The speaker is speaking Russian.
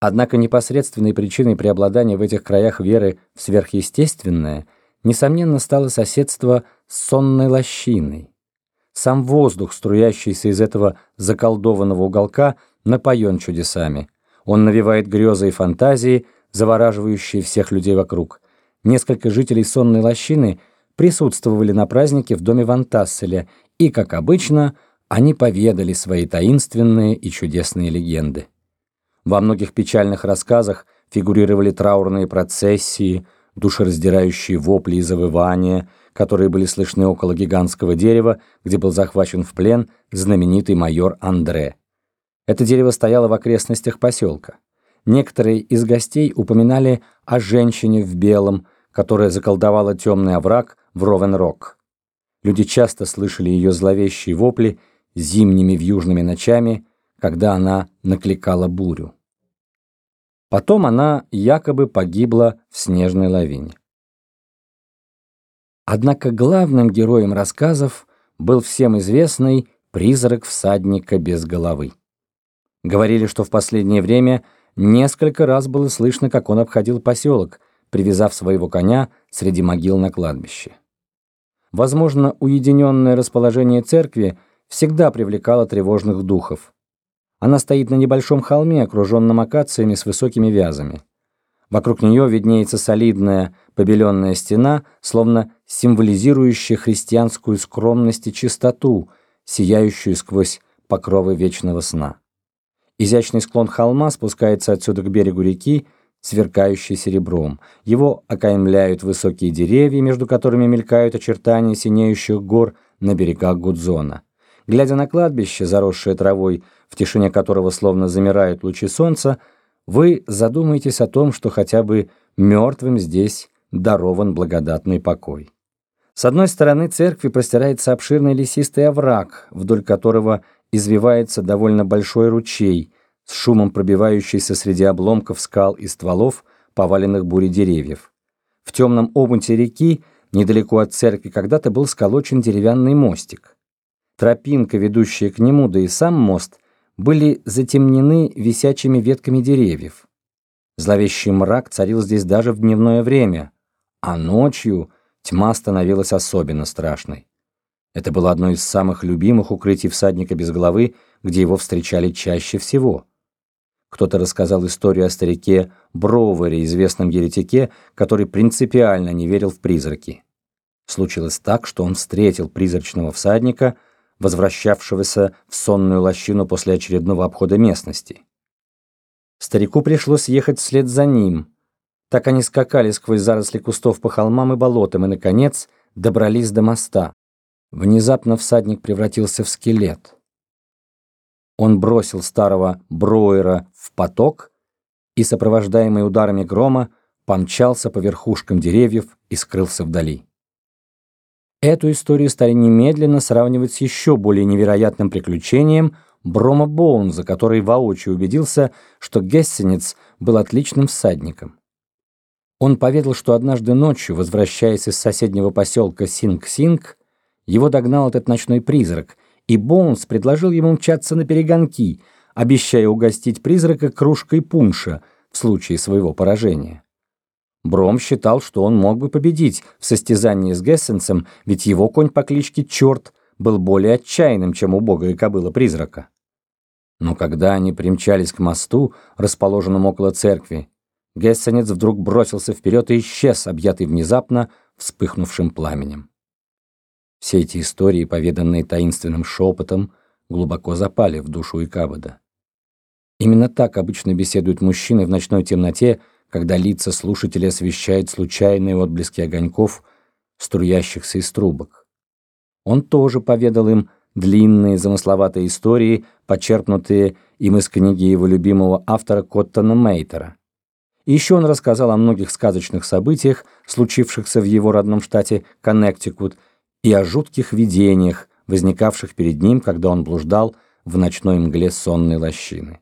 Однако непосредственной причиной преобладания в этих краях веры в сверхъестественное, несомненно, стало соседство с сонной лощиной. Сам воздух, струящийся из этого заколдованного уголка, напоен чудесами. Он навевает грезы и фантазии, завораживающие всех людей вокруг. Несколько жителей сонной лощины присутствовали на празднике в доме Вантасселя, и, как обычно, они поведали свои таинственные и чудесные легенды. Во многих печальных рассказах фигурировали траурные процессии, душераздирающие вопли и завывания, которые были слышны около гигантского дерева, где был захвачен в плен знаменитый майор Андре. Это дерево стояло в окрестностях поселка. Некоторые из гостей упоминали о женщине в белом, которая заколдовала темный овраг в Ровен-Рок. Люди часто слышали ее зловещие вопли зимними вьюжными ночами, когда она накликала бурю. Потом она якобы погибла в снежной лавине. Однако главным героем рассказов был всем известный призрак всадника без головы. Говорили, что в последнее время несколько раз было слышно, как он обходил поселок, привязав своего коня среди могил на кладбище. Возможно, уединенное расположение церкви всегда привлекало тревожных духов. Она стоит на небольшом холме, окруженном акациями с высокими вязами. Вокруг нее виднеется солидная побеленная стена, словно символизирующая христианскую скромность и чистоту, сияющую сквозь покровы вечного сна. Изящный склон холма спускается отсюда к берегу реки, сверкающий серебром. Его окаймляют высокие деревья, между которыми мелькают очертания синеющих гор на берегах Гудзона. Глядя на кладбище, заросшее травой, в тишине которого словно замирают лучи солнца, вы задумаетесь о том, что хотя бы мертвым здесь дарован благодатный покой. С одной стороны церкви простирается обширный лесистый овраг, вдоль которого извивается довольно большой ручей, с шумом пробивающийся среди обломков скал и стволов, поваленных бурей деревьев. В темном омуте реки, недалеко от церкви, когда-то был сколочен деревянный мостик. Тропинка, ведущая к нему, да и сам мост, были затемнены висячими ветками деревьев. Зловещий мрак царил здесь даже в дневное время, а ночью тьма становилась особенно страшной. Это было одно из самых любимых укрытий всадника без головы, где его встречали чаще всего. Кто-то рассказал историю о старике Броуэре, известном еретике, который принципиально не верил в призраки. Случилось так, что он встретил призрачного всадника – возвращавшегося в сонную лощину после очередного обхода местности. Старику пришлось ехать вслед за ним. Так они скакали сквозь заросли кустов по холмам и болотам и, наконец, добрались до моста. Внезапно всадник превратился в скелет. Он бросил старого Броера в поток и, сопровождаемый ударами грома, помчался по верхушкам деревьев и скрылся вдали. Эту историю стали немедленно сравнивать с еще более невероятным приключением Брома Боунза, который воочию убедился, что Гессенец был отличным всадником. Он поведал, что однажды ночью, возвращаясь из соседнего поселка Синг-Синг, его догнал этот ночной призрак, и Боунс предложил ему мчаться на перегонки, обещая угостить призрака кружкой пунша в случае своего поражения. Бром считал, что он мог бы победить в состязании с Гессенцем, ведь его конь по кличке Черт был более отчаянным, чем убогая кобыла-призрака. Но когда они примчались к мосту, расположенному около церкви, Гессенец вдруг бросился вперед и исчез, объятый внезапно вспыхнувшим пламенем. Все эти истории, поведанные таинственным шепотом, глубоко запали в душу Икабада. Именно так обычно беседуют мужчины в ночной темноте, когда лица слушателей освещают случайные отблески огоньков, струящихся из трубок. Он тоже поведал им длинные замысловатые истории, почерпнутые им из книги его любимого автора Коттона Мейтера. И еще он рассказал о многих сказочных событиях, случившихся в его родном штате Коннектикут, и о жутких видениях, возникавших перед ним, когда он блуждал в ночной мгле сонной лощины.